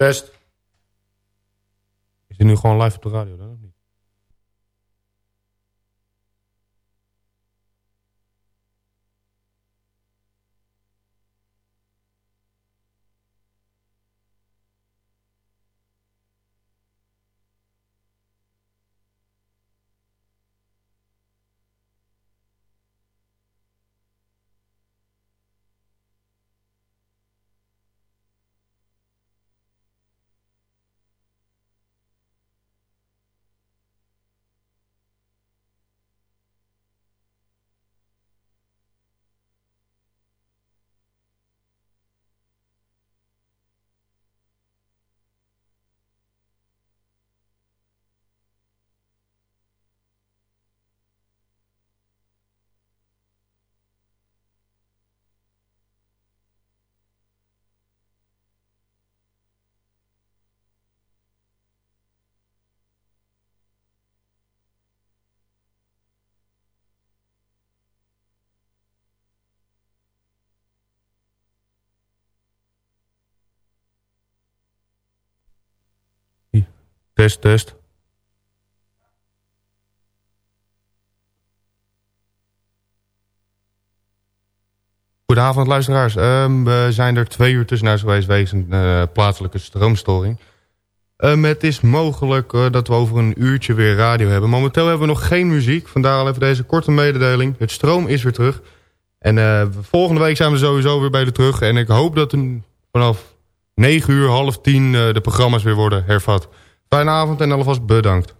Test. Is dit nu gewoon live op de radio dan Test, test. Goedenavond luisteraars. Um, we zijn er twee uur tussenuit geweest wegens een uh, plaatselijke stroomstoring. Um, het is mogelijk uh, dat we over een uurtje weer radio hebben. Momenteel hebben we nog geen muziek. Vandaar al even deze korte mededeling. Het stroom is weer terug. En uh, volgende week zijn we sowieso weer bij de terug. En ik hoop dat een, vanaf 9 uur, half 10 de programma's weer worden hervat. Fijne avond en alvast bedankt.